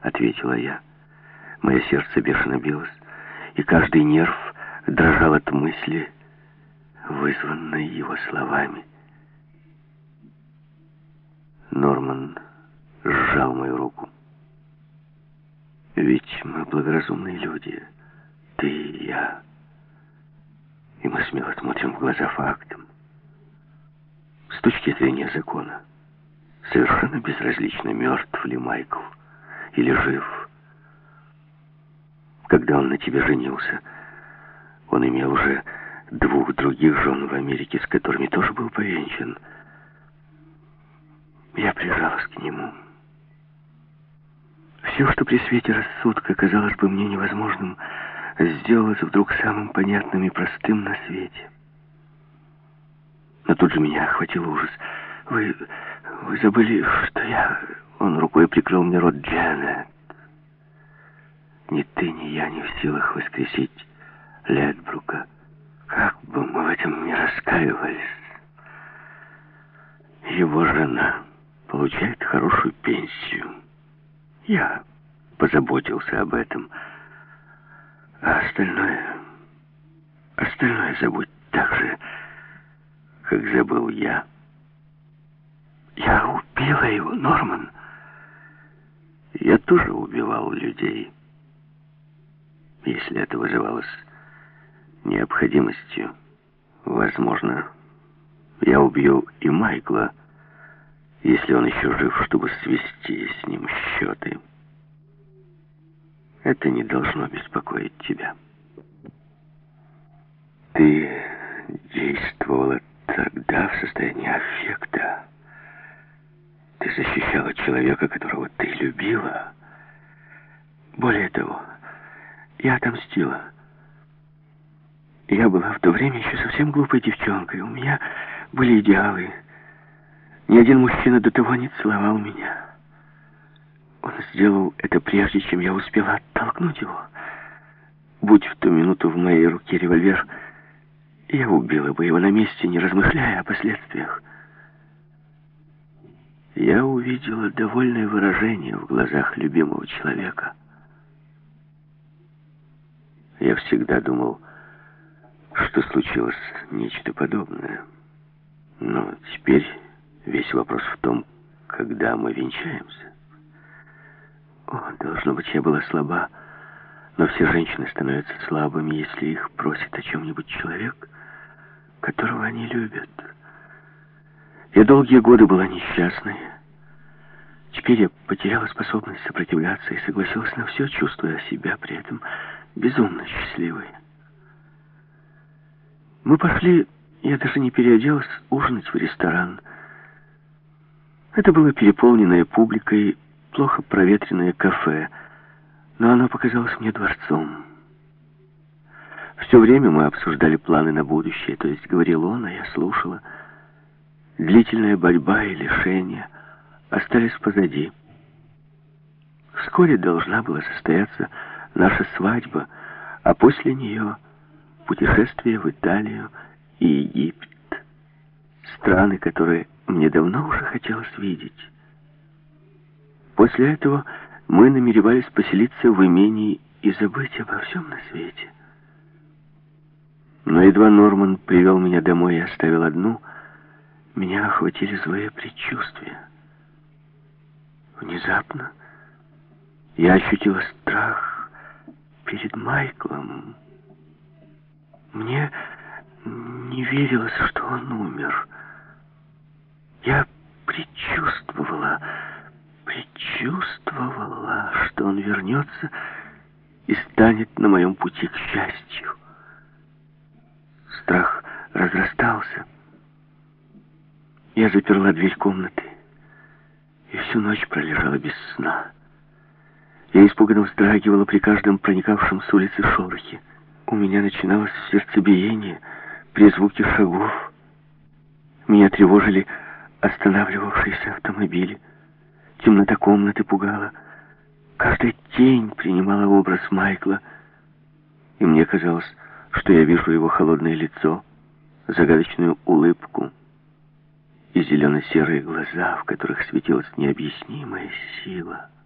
— ответила я. Мое сердце бешено билось, и каждый нерв дрожал от мысли, вызванной его словами. Норман сжал мою руку. Ведь мы благоразумные люди, ты и я. И мы смело смотрим в глаза фактам. С точки зрения закона, совершенно безразлично, мертв ли Майкл или жив. Когда он на тебе женился, он имел уже двух других жен в Америке, с которыми тоже был повенчан. Я прижалась к нему. Все, что при свете рассудка казалось бы мне невозможным, сделалось вдруг самым понятным и простым на свете. Но тут же меня охватил ужас. Вы, вы забыли, что я... Он рукой прикрыл мне рот Джанет. Ни ты, ни я не в силах воскресить Ледбрука. Как бы мы в этом не раскаивались. Его жена получает хорошую пенсию. Я позаботился об этом. А остальное... Остальное забудь так же, как забыл я. Я убила его, Норман. Я тоже убивал людей. Если это вызывалось необходимостью, возможно, я убью и Майкла, если он еще жив, чтобы свести с ним счеты. Это не должно беспокоить тебя. Ты действовала тогда в состоянии аффекта. Защищала человека, которого ты любила. Более того, я отомстила. Я была в то время еще совсем глупой девчонкой. У меня были идеалы. Ни один мужчина до того не целовал меня. Он сделал это прежде, чем я успела оттолкнуть его. Будь в ту минуту в моей руке револьвер, я убила бы его на месте, не размышляя о последствиях. Я увидела довольное выражение в глазах любимого человека. Я всегда думал, что случилось нечто подобное. Но теперь Весь вопрос в том, когда мы венчаемся. О, должно быть, я была слаба, но все женщины становятся слабыми, если их просит о чем-нибудь человек, которого они любят. Я долгие годы была несчастной. Теперь я потеряла способность сопротивляться и согласилась на все, чувствуя себя при этом безумно счастливой. Мы пошли, я даже не переоделась, ужинать в ресторан – это было переполненное публикой, плохо проветренное кафе, но оно показалось мне дворцом. Все время мы обсуждали планы на будущее, то есть говорил он, а я слушала. Длительная борьба и лишения остались позади. Вскоре должна была состояться наша свадьба, а после нее путешествие в Италию и Египет. Страны, которые мне давно уже хотелось видеть. После этого мы намеревались поселиться в имении и забыть обо всем на свете. Но едва Норман привел меня домой и оставил одну, меня охватили злые предчувствия. Внезапно я ощутила страх перед Майклом. Мне не верилось, что он умер. Я предчувствовала, предчувствовала, что он вернется и станет на моем пути к счастью. Страх разрастался. Я заперла дверь комнаты и всю ночь пролежала без сна. Я испуганно вздрагивала при каждом проникавшем с улицы шорохе. У меня начиналось сердцебиение при звуке шагов. Меня тревожили останавливавшиеся автомобили. Темнота комнаты пугала. Каждая тень принимала образ Майкла. И мне казалось, что я вижу его холодное лицо, загадочную улыбку и зелено-серые глаза, в которых светилась необъяснимая сила —